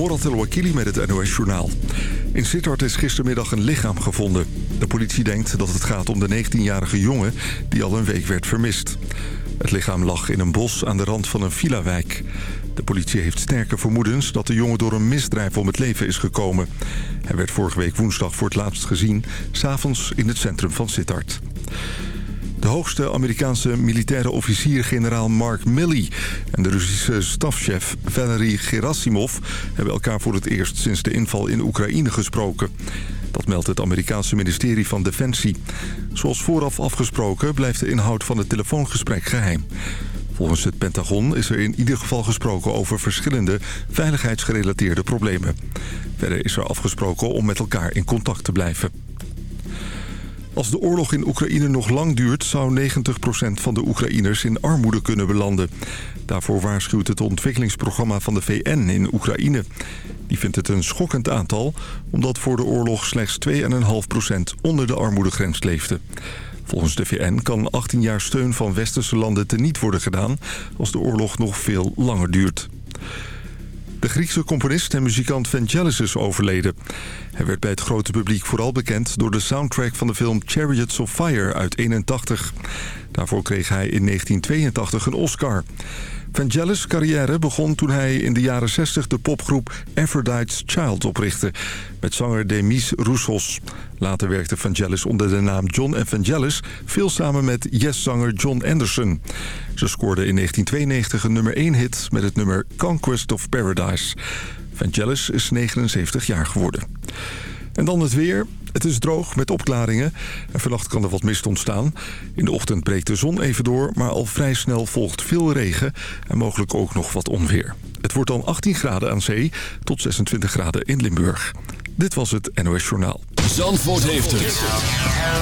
Morat El met het NOS-journaal. In Sittard is gistermiddag een lichaam gevonden. De politie denkt dat het gaat om de 19-jarige jongen die al een week werd vermist. Het lichaam lag in een bos aan de rand van een villa-wijk. De politie heeft sterke vermoedens dat de jongen door een misdrijf om het leven is gekomen. Hij werd vorige week woensdag voor het laatst gezien, s'avonds in het centrum van Sittard. De hoogste Amerikaanse militaire officier generaal Mark Milley... en de Russische stafchef Valery Gerasimov... hebben elkaar voor het eerst sinds de inval in Oekraïne gesproken. Dat meldt het Amerikaanse ministerie van Defensie. Zoals vooraf afgesproken blijft de inhoud van het telefoongesprek geheim. Volgens het Pentagon is er in ieder geval gesproken over verschillende veiligheidsgerelateerde problemen. Verder is er afgesproken om met elkaar in contact te blijven. Als de oorlog in Oekraïne nog lang duurt... zou 90% van de Oekraïners in armoede kunnen belanden. Daarvoor waarschuwt het ontwikkelingsprogramma van de VN in Oekraïne. Die vindt het een schokkend aantal... omdat voor de oorlog slechts 2,5% onder de armoedegrens leefde. Volgens de VN kan 18 jaar steun van westerse landen teniet worden gedaan... als de oorlog nog veel langer duurt. De Griekse componist en muzikant Vangelis is overleden. Hij werd bij het grote publiek vooral bekend door de soundtrack van de film Chariots of Fire uit 81. Daarvoor kreeg hij in 1982 een Oscar. Vangelis' carrière begon toen hij in de jaren 60 de popgroep Aphrodite's Child oprichtte... met zanger Demis Roussos. Later werkte Vangelis onder de naam John Evangelis... veel samen met Yes-zanger John Anderson. Ze scoorde in 1992 een nummer 1 hit met het nummer Conquest of Paradise. Vangelis is 79 jaar geworden. En dan het weer. Het is droog met opklaringen en vannacht kan er wat mist ontstaan. In de ochtend breekt de zon even door, maar al vrij snel volgt veel regen en mogelijk ook nog wat onweer. Het wordt dan 18 graden aan zee tot 26 graden in Limburg. Dit was het NOS Journaal. Zandvoort heeft het.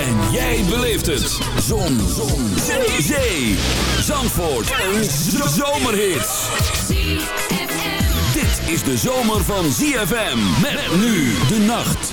En jij beleeft het. Zon. zon. Zee. Zee. Zandvoort. Een zomerhit. Dit is de zomer van ZFM. Met nu de nacht.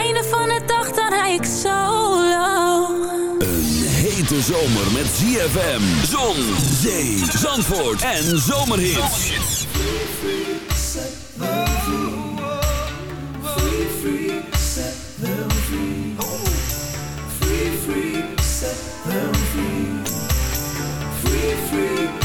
van de dag dan rij ik solo Een hete zomer met ZFM, zon, zee, zandvoort en zomerhits. If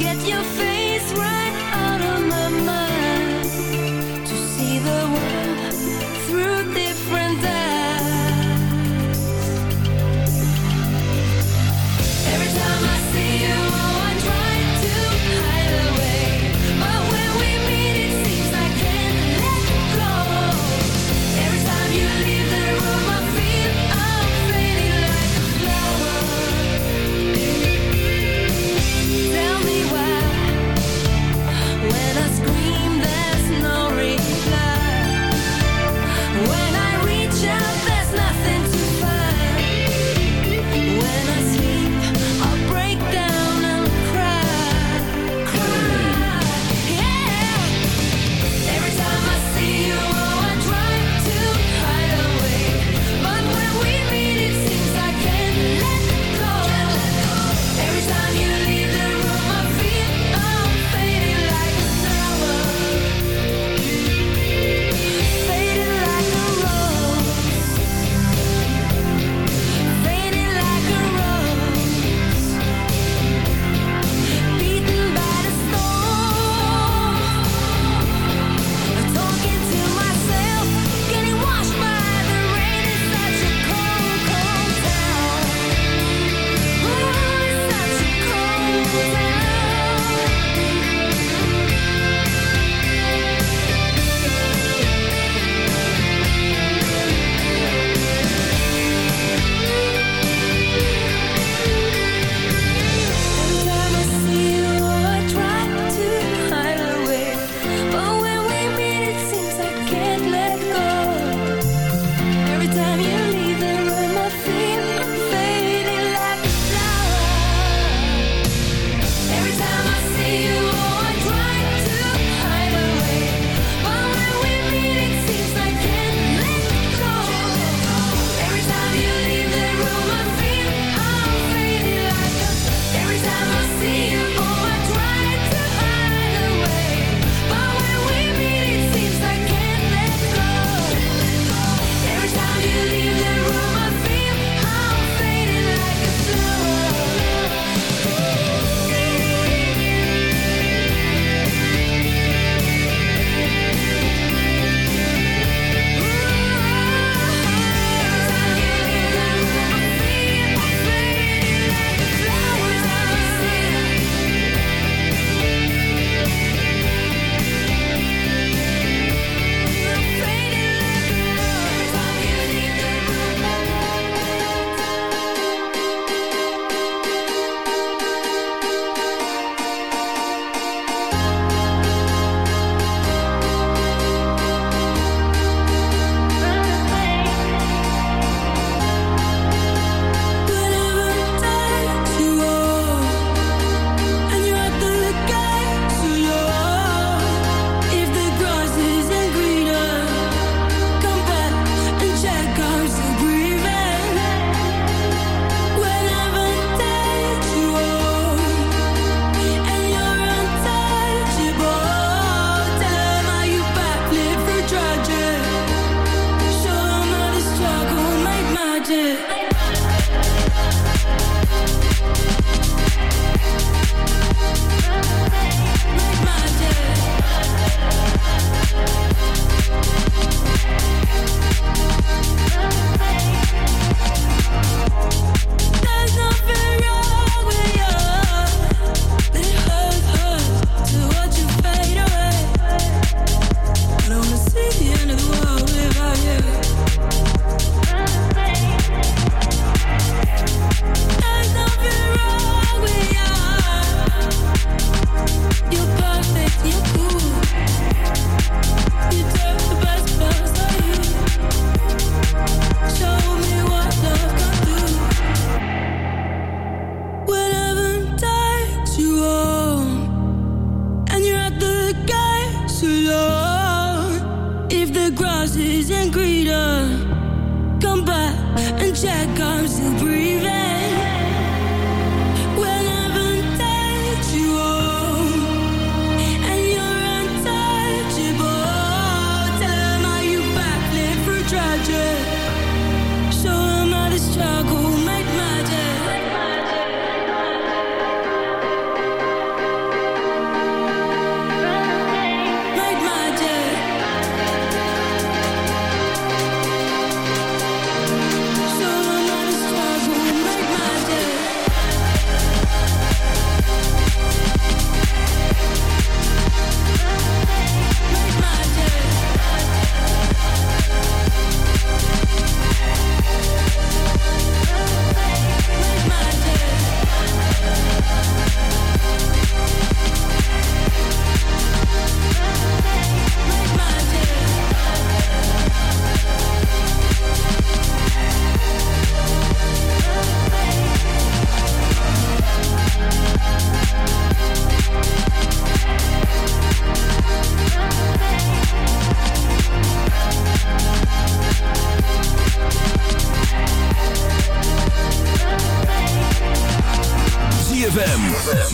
get your face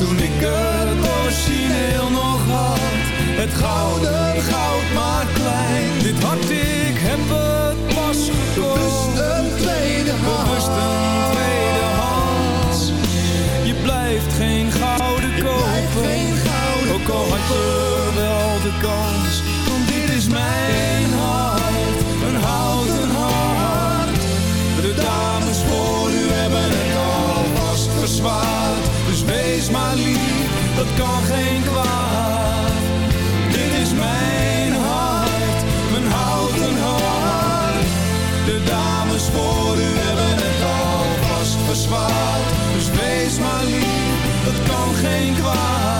Toen ik het origineel nog had. Het gouden goud maar klein. Dit hart, ik heb het pas gekocht kan geen kwaad. Dit is mijn hart, mijn houten hart. De dames voor u hebben het alvast verzwaard. Dus wees maar lief, dat kan geen kwaad.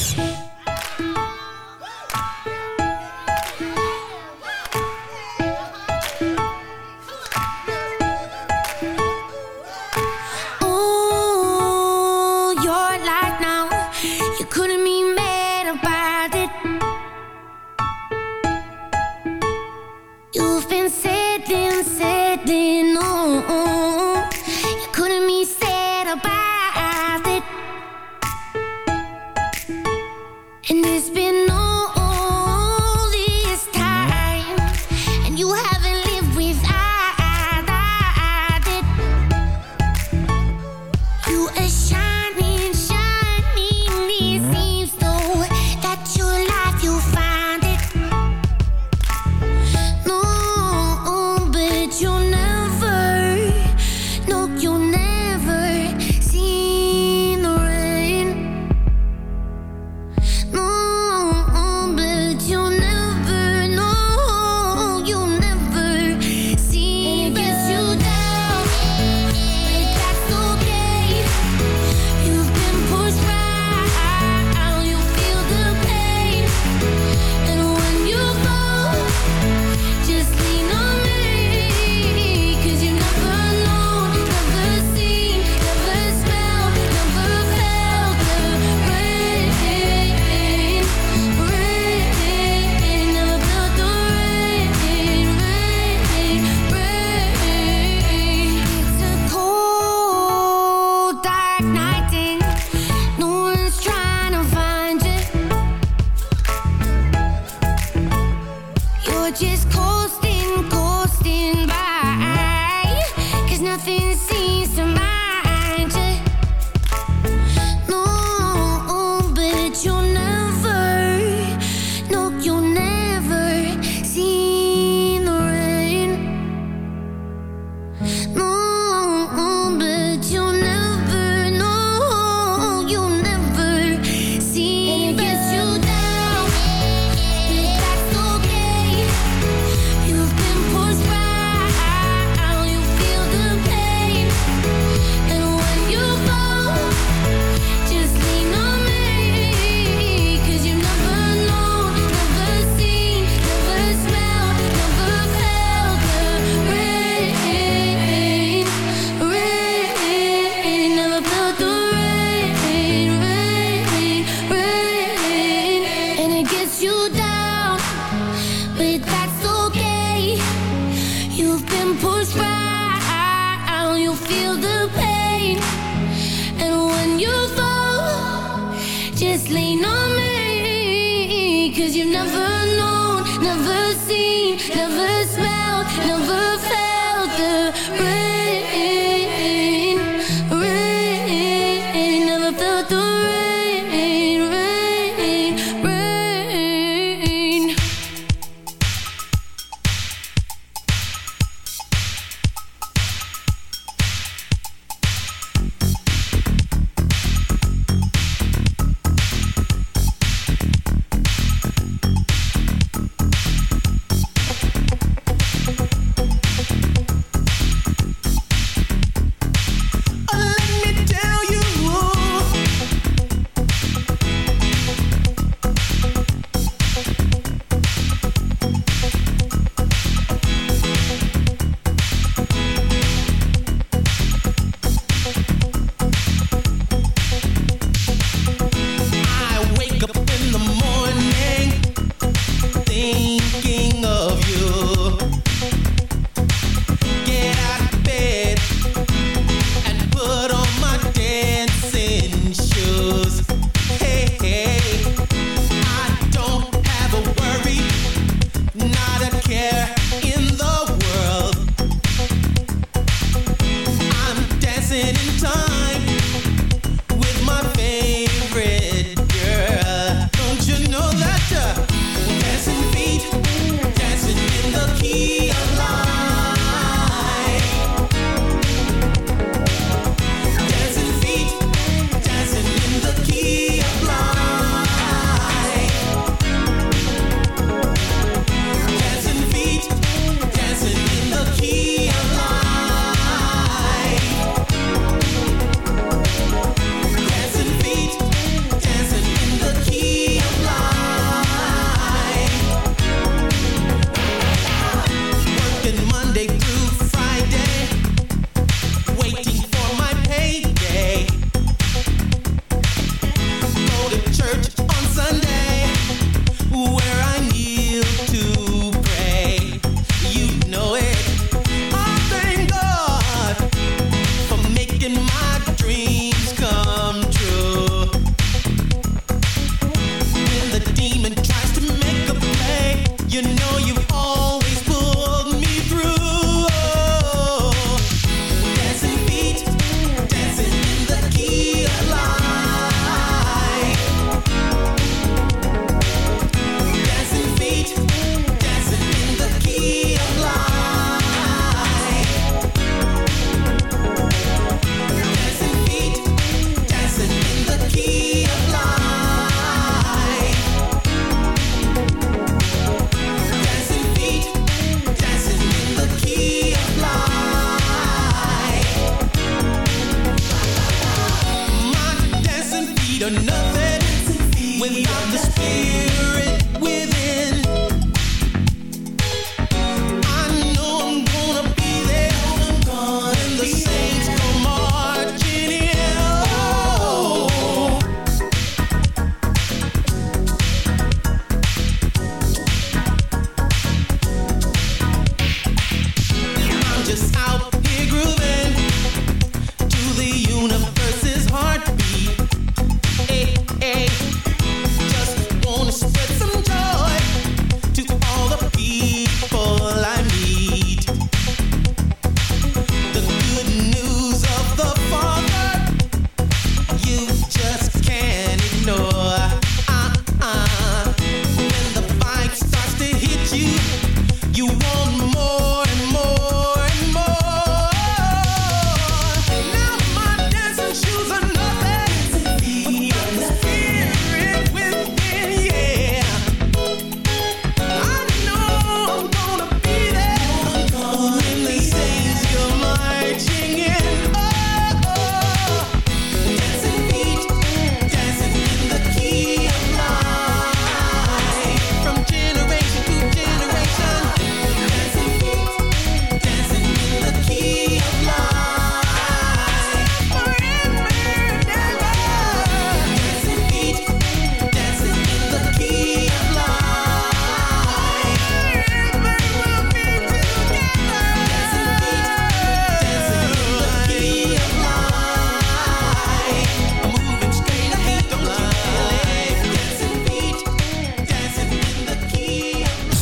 Nothing without the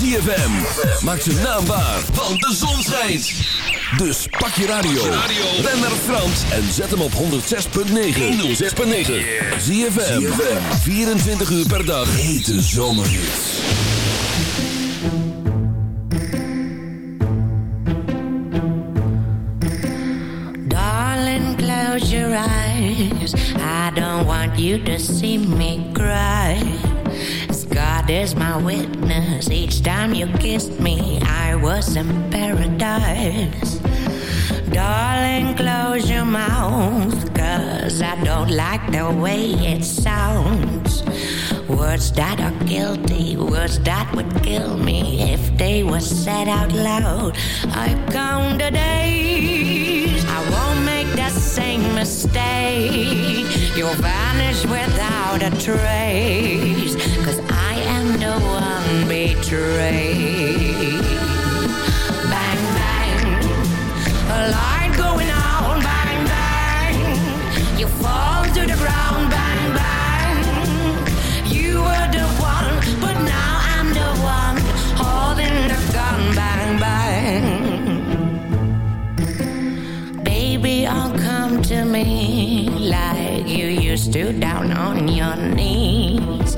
ZFM. Maak ze naambaar, want de zon schijnt. Dus pak je radio. Ben naar Frans en zet hem op 106.9. 106.9. ZFM. 24 uur per dag. Hete zomerhits. Darling, close your eyes. I don't want you to see me cry. Is my witness. Each time you kissed me, I was in paradise. Darling, close your mouth, cause I don't like the way it sounds. Words that are guilty, words that would kill me if they were said out loud. I count the days, I won't make the same mistake. You'll vanish without a trace, cause I Bang, bang, light going on, bang, bang. You fall to the ground, bang, bang. You were the one, but now I'm the one holding the gun, bang, bang. Baby, I'll come to me like you used to down on your knees.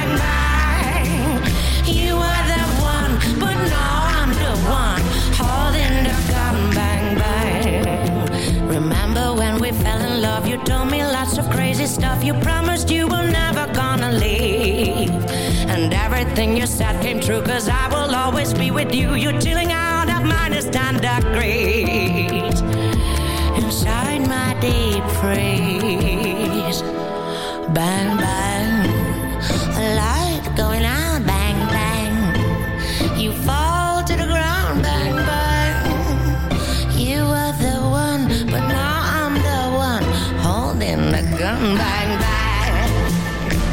crazy stuff. You promised you were never gonna leave. And everything you said came true, cause I will always be with you. You're chilling out at minus 10 degrees. Inside my deep freeze. Bang, bang. A light going out. Bang, bang. You fall to the ground. Bang. Holding. Bang, bang.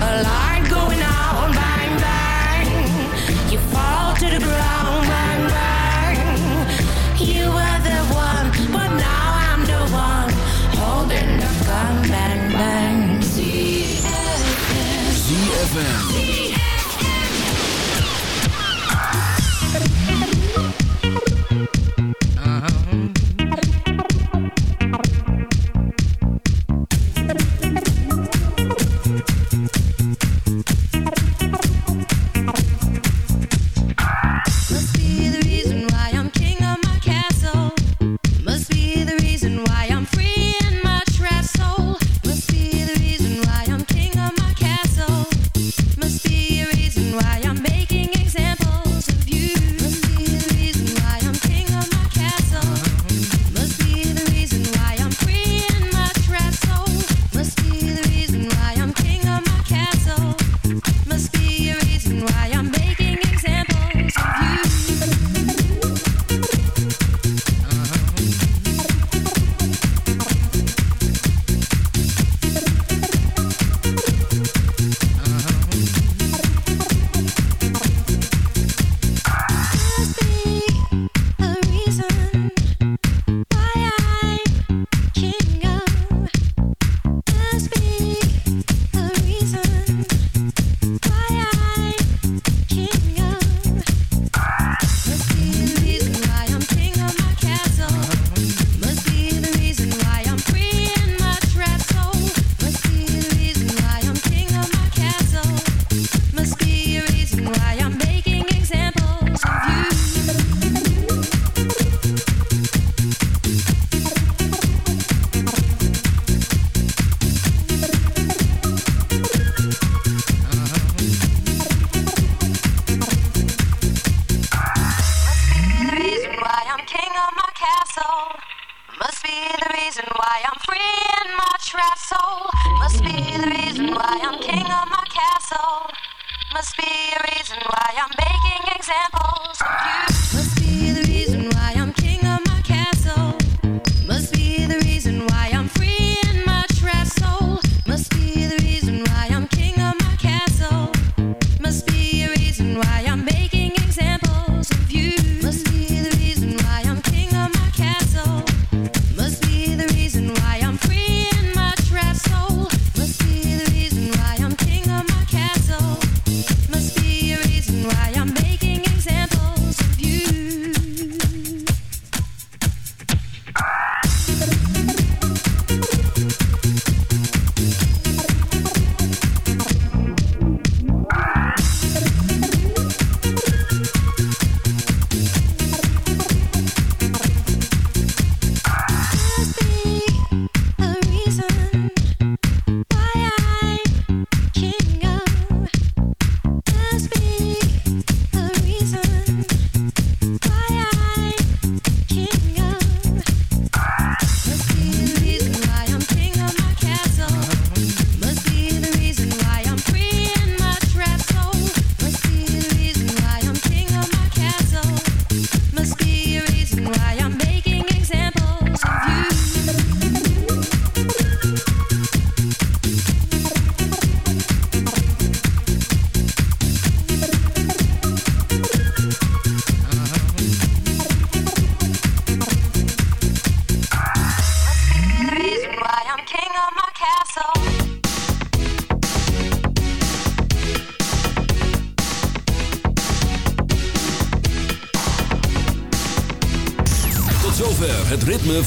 A light going on. Bang, bang. You fall to the ground. Bang, bang. You were the one, but now I'm the one holding the gun. Bang, bang. ZFM. Must